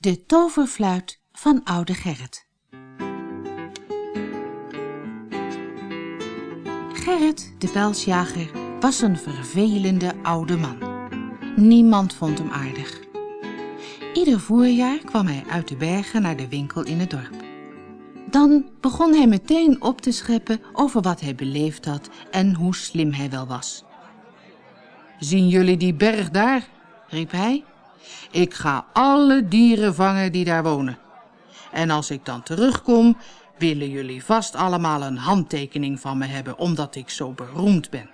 De toverfluit van oude Gerrit. Gerrit, de pelsjager, was een vervelende oude man. Niemand vond hem aardig. Ieder voorjaar kwam hij uit de bergen naar de winkel in het dorp. Dan begon hij meteen op te scheppen over wat hij beleefd had en hoe slim hij wel was. Zien jullie die berg daar? riep hij. Ik ga alle dieren vangen die daar wonen. En als ik dan terugkom, willen jullie vast allemaal een handtekening van me hebben, omdat ik zo beroemd ben.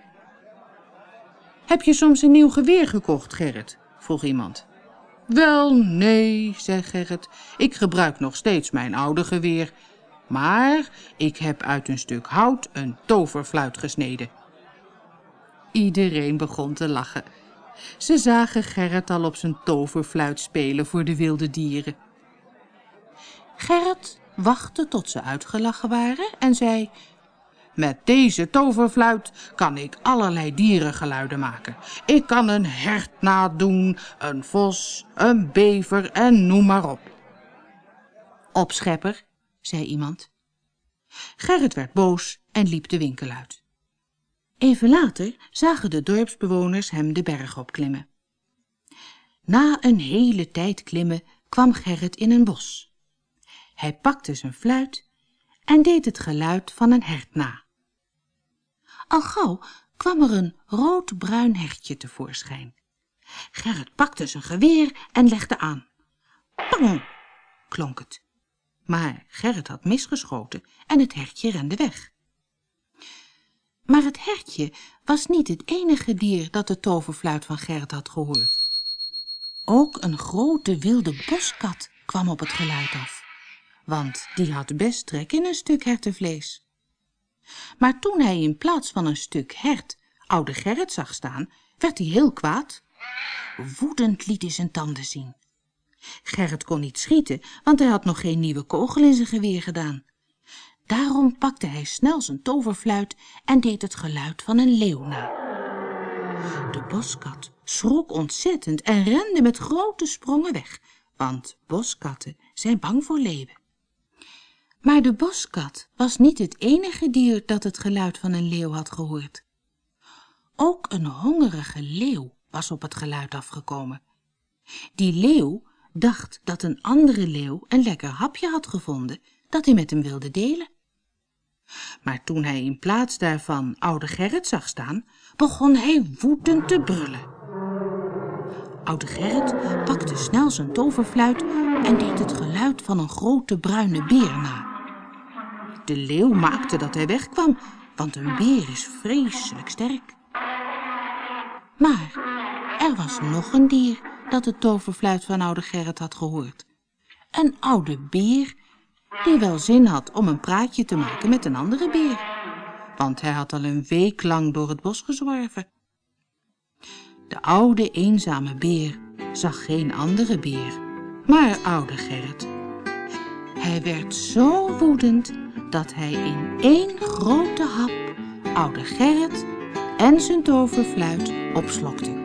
Heb je soms een nieuw geweer gekocht, Gerrit? vroeg iemand. Wel, nee, zei Gerrit. Ik gebruik nog steeds mijn oude geweer. Maar ik heb uit een stuk hout een toverfluit gesneden. Iedereen begon te lachen. Ze zagen Gerrit al op zijn toverfluit spelen voor de wilde dieren. Gerrit wachtte tot ze uitgelachen waren en zei... Met deze toverfluit kan ik allerlei dierengeluiden maken. Ik kan een hert nadoen, een vos, een bever en noem maar op. Opschepper, zei iemand. Gerrit werd boos en liep de winkel uit. Even later zagen de dorpsbewoners hem de berg opklimmen. Na een hele tijd klimmen kwam Gerrit in een bos. Hij pakte zijn fluit en deed het geluid van een hert na. Al gauw kwam er een roodbruin hertje tevoorschijn. Gerrit pakte zijn geweer en legde aan. Pang, klonk het. Maar Gerrit had misgeschoten en het hertje rende weg. Maar het hertje was niet het enige dier dat de toverfluit van Gerrit had gehoord. Ook een grote wilde boskat kwam op het geluid af, want die had best trek in een stuk hertenvlees. Maar toen hij in plaats van een stuk hert oude Gerrit zag staan, werd hij heel kwaad. Woedend liet hij zijn tanden zien. Gerrit kon niet schieten, want hij had nog geen nieuwe kogel in zijn geweer gedaan. Daarom pakte hij snel zijn toverfluit en deed het geluid van een leeuw na. De boskat schrok ontzettend en rende met grote sprongen weg, want boskatten zijn bang voor leeuwen. Maar de boskat was niet het enige dier dat het geluid van een leeuw had gehoord. Ook een hongerige leeuw was op het geluid afgekomen. Die leeuw dacht dat een andere leeuw een lekker hapje had gevonden dat hij met hem wilde delen. Maar toen hij in plaats daarvan oude Gerrit zag staan, begon hij woedend te brullen. Oude Gerrit pakte snel zijn toverfluit en deed het geluid van een grote bruine beer na. De leeuw maakte dat hij wegkwam, want een beer is vreselijk sterk. Maar er was nog een dier dat de toverfluit van oude Gerrit had gehoord. Een oude beer die wel zin had om een praatje te maken met een andere beer. Want hij had al een week lang door het bos gezworven. De oude eenzame beer zag geen andere beer, maar oude Gerrit. Hij werd zo woedend dat hij in één grote hap oude Gerrit en zijn toverfluit opslokte.